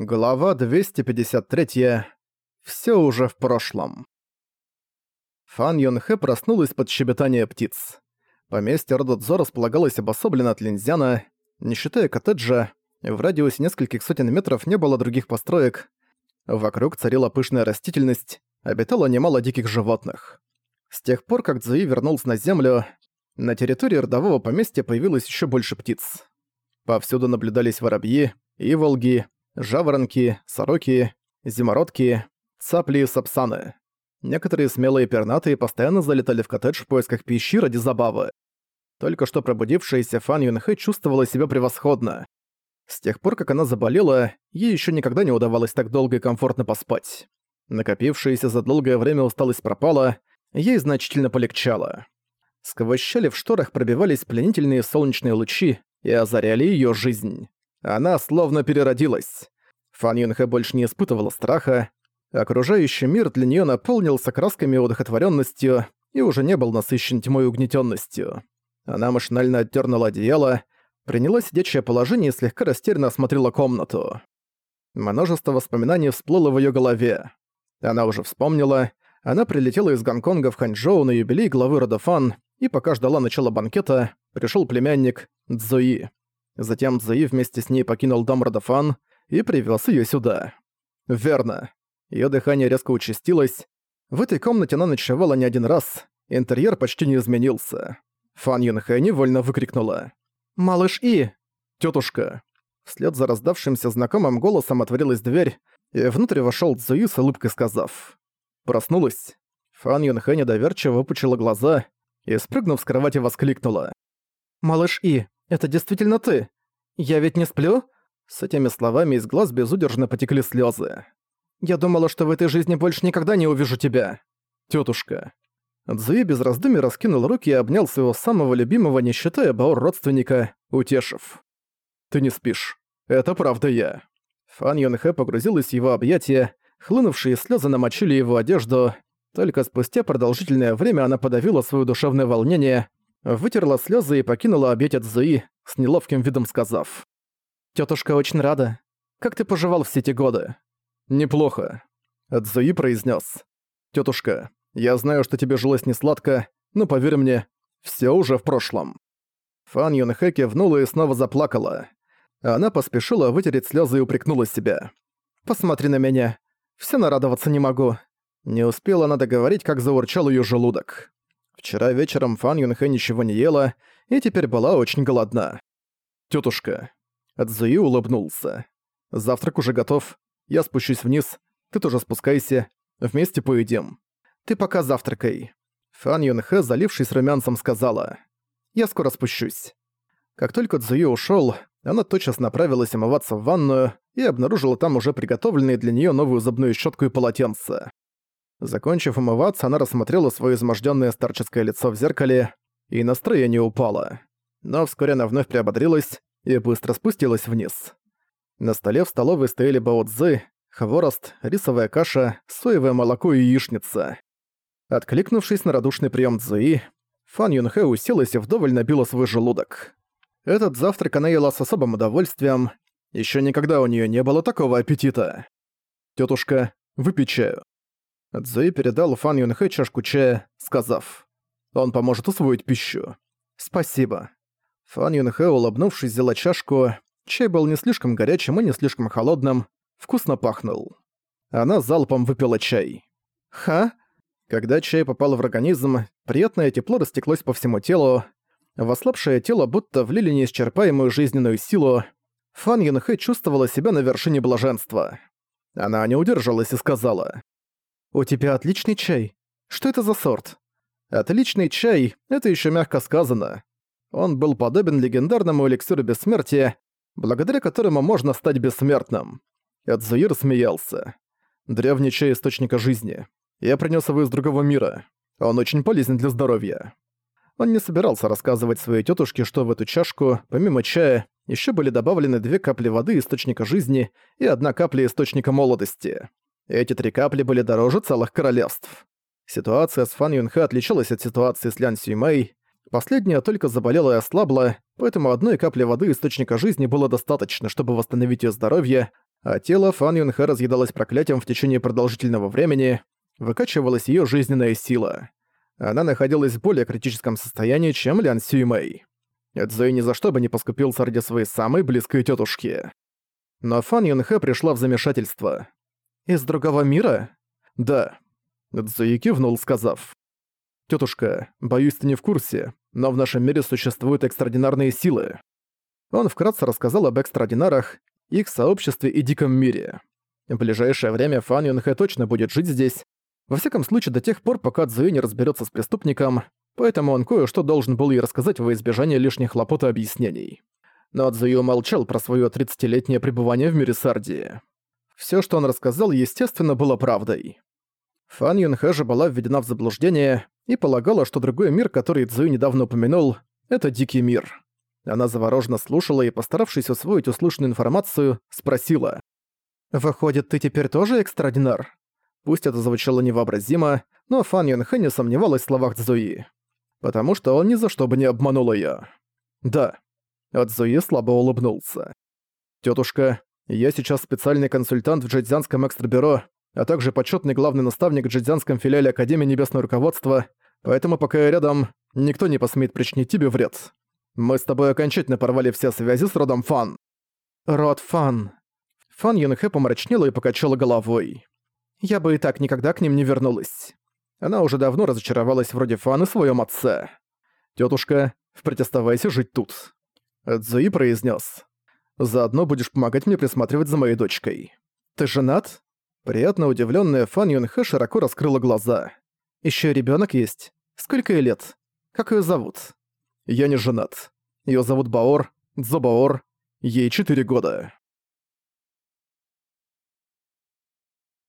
Глава 253. Всё уже в прошлом. Фан Юнхэ проснулась под щебетание птиц. Поместье Рододзо располагалось обособленно от Линзяна. Не считая коттеджа, в радиусе нескольких сотен метров не было других построек. Вокруг царила пышная растительность, обитало немало диких животных. С тех пор, как Цзуи вернулся на землю, на территории родового поместья появилось ещё больше птиц. Повсюду наблюдались воробьи, иволги, жаворонки, сороки, зимородки, цапли и сапсаны. Некоторые смелые пернатые постоянно залетали в коттедж в поисках пищи ради забавы. Только что пробудившаяся Фан Юнхэ чувствовала себя превосходно. С тех пор, как она заболела, ей еще никогда не удавалось так долго и комфортно поспать. Накопившаяся за долгое время усталость пропала, ей значительно полегчало. Сквозь щели в шторах пробивались пленительные солнечные лучи и озаряли ее жизнь. Она словно переродилась. Фан Юнхэ больше не испытывала страха. Окружающий мир для нее наполнился красками и удохотворенностью и уже не был насыщен тьмой и угнетенностью. Она машинально отдернула одеяло, приняла сидячее положение и слегка растерянно осмотрела комнату. Множество воспоминаний всплыло в ее голове. Она уже вспомнила, она прилетела из Гонконга в Ханчжоу на юбилей главы рода Фан, и пока ждала начала банкета, пришел племянник Цзуи. Затем Цзуи вместе с ней покинул дом Родафан и привез ее сюда. Верно. Ее дыхание резко участилось. В этой комнате она ночевала не один раз, интерьер почти не изменился. Фан Юнхэ невольно выкрикнула. «Малыш И!» «Тётушка!» Вслед за раздавшимся знакомым голосом отворилась дверь, и внутрь вошёл Цзуи с улыбкой сказав. Проснулась. Фан Юнхэ недоверчиво выпучила глаза и, спрыгнув с кровати, воскликнула. «Малыш И, это действительно ты? Я ведь не сплю?» С этими словами из глаз безудержно потекли слезы. «Я думала, что в этой жизни больше никогда не увижу тебя, тетушка. Цзуи без раздумий раскинул руки и обнял своего самого любимого, не считая Баор родственника, утешив. «Ты не спишь. Это правда я». Фан Юнхэ погрузилась в его объятия, хлынувшие слезы намочили его одежду. Только спустя продолжительное время она подавила свое душевное волнение вытерла слезы и покинула объятие Цзуи, с неловким видом сказав. «Тётушка очень рада. Как ты поживал все эти годы?» «Неплохо», — Цзуи произнес. «Тётушка, я знаю, что тебе жилось несладко, но поверь мне, все уже в прошлом». Фан Юнхэ кивнула и снова заплакала. Она поспешила вытереть слезы и упрекнула себя. «Посмотри на меня. Все нарадоваться не могу». Не успела она договорить, как заурчал ее желудок. Вчера вечером Фан Юнхэ ничего не ела и теперь была очень голодна. «Тётушка». Цзуи улыбнулся. «Завтрак уже готов. Я спущусь вниз. Ты тоже спускайся. Вместе поедим. Ты пока завтракай». Фан Юнхэ, залившись румянцем, сказала. «Я скоро спущусь». Как только Цзуи ушёл, она тотчас направилась омываться в ванную и обнаружила там уже приготовленные для неё новую зубную щётку и полотенце. Закончив умываться, она рассмотрела свое измождённое старческое лицо в зеркале, и настроение упало. Но вскоре она вновь приободрилась и быстро спустилась вниз. На столе в столовой стояли баоцзы, хворост, рисовая каша, соевое молоко и яичница. Откликнувшись на радушный прием Цзуи, Фан Юнхэ уселась и вдоволь набила свой желудок. Этот завтрак она ела с особым удовольствием. Еще никогда у нее не было такого аппетита. Тетушка, выпей чаю. Цзуи передал Фан Юнхэ чашку чая, сказав, «Он поможет усвоить пищу». «Спасибо». Фан Юнхэ, улыбнувшись, взяла чашку. Чай был не слишком горячим и не слишком холодным, вкусно пахнул. Она залпом выпила чай. «Ха?» Когда чай попал в организм, приятное тепло растеклось по всему телу. В ослабшее тело будто влили неисчерпаемую жизненную силу. Фан Юнхэ чувствовала себя на вершине блаженства. Она не удержалась и сказала. «У тебя отличный чай. Что это за сорт?» «Отличный чай — это еще мягко сказано. Он был подобен легендарному эликсиру бессмертия, благодаря которому можно стать бессмертным». Эдзуир смеялся. «Древний чай источника жизни. Я принес его из другого мира. Он очень полезен для здоровья». Он не собирался рассказывать своей тетушке, что в эту чашку, помимо чая, еще были добавлены две капли воды источника жизни и одна капля источника молодости. Эти три капли были дороже целых королевств. Ситуация с Фан Юнхэ отличалась от ситуации с Лян Сюймэй. Последняя только заболела и ослабла, поэтому одной капли воды источника жизни было достаточно, чтобы восстановить ее здоровье, а тело Фан Юнхэ разъедалось проклятием в течение продолжительного времени, выкачивалась ее жизненная сила. Она находилась в более критическом состоянии, чем Лян Сюймэй. Цзуи ни за что бы не поскупился ради своей самой близкой тетушки. Но Фан Юнхэ пришла в замешательство. «Из другого мира?» «Да». Цзуи кивнул, сказав. «Тётушка, боюсь, ты не в курсе, но в нашем мире существуют экстраординарные силы». Он вкратце рассказал об экстраординарах, их сообществе и диком мире. В ближайшее время Фан Юнхэ точно будет жить здесь, во всяком случае до тех пор, пока Цзуи не разберется с преступником, поэтому он кое-что должен был ей рассказать во избежание лишних хлопот и объяснений. Но Цзуи умолчал про свое 30-летнее пребывание в мире Сардии. Все, что он рассказал, естественно, было правдой. Фан Юнхэ же была введена в заблуждение и полагала, что другой мир, который Цзуи недавно упомянул, это Дикий мир. Она завороженно слушала и, постаравшись усвоить услышанную информацию, спросила. «Выходит, ты теперь тоже экстраординар?» Пусть это звучало невообразимо, но Фан Юнхэ не сомневалась в словах Цзуи. Потому что он ни за что бы не обманул её. «Да». От Цзуи слабо улыбнулся. «Тётушка, я сейчас специальный консультант в Джэцзянском экстрабюро, а также почётный главный наставник в Джэцзянском филиале Академии Небесного Руководства, поэтому пока я рядом, никто не посмеет причинить тебе вред. Мы с тобой окончательно порвали все связи с родом Фан». «Род Фан». Фан Юнхэ помрачнела и покачала головой. Я бы и так никогда к ним не вернулась. Она уже давно разочаровалась вроде Фан и своем отце. Тетушка, впредь оставайся жить тут. Цзуи произнес. Заодно будешь помогать мне присматривать за моей дочкой. Ты женат? Приятно удивленная Фан Юнхэ широко раскрыла глаза. Еще ребенок есть. Сколько ей лет? Как ее зовут? Я не женат. Ее зовут Баор, Дзобаор. Ей четыре года.